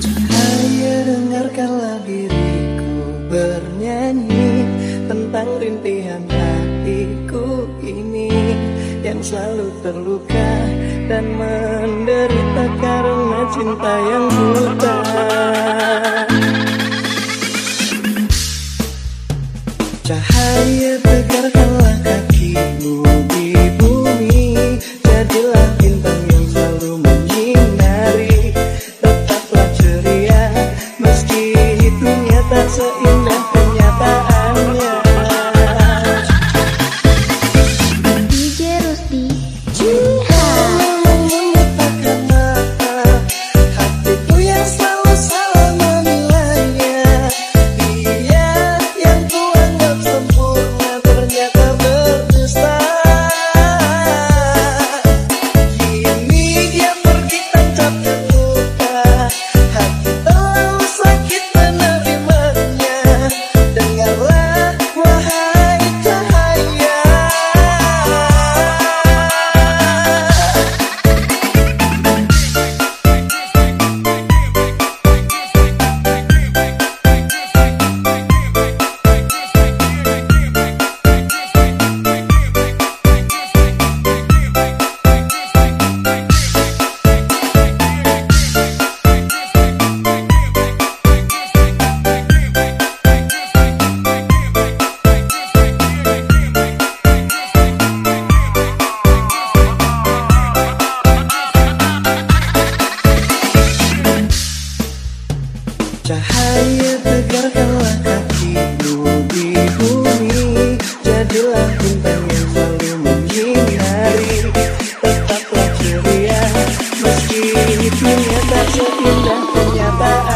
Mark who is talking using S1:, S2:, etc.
S1: Cahaya dengarkanlah diriku bernyanyi Tentang rintihan hatiku ini Yang selalu terluka dan menderita karena cinta yang buta. Cahaya tegarkanlah kakimu di Nasa yeah,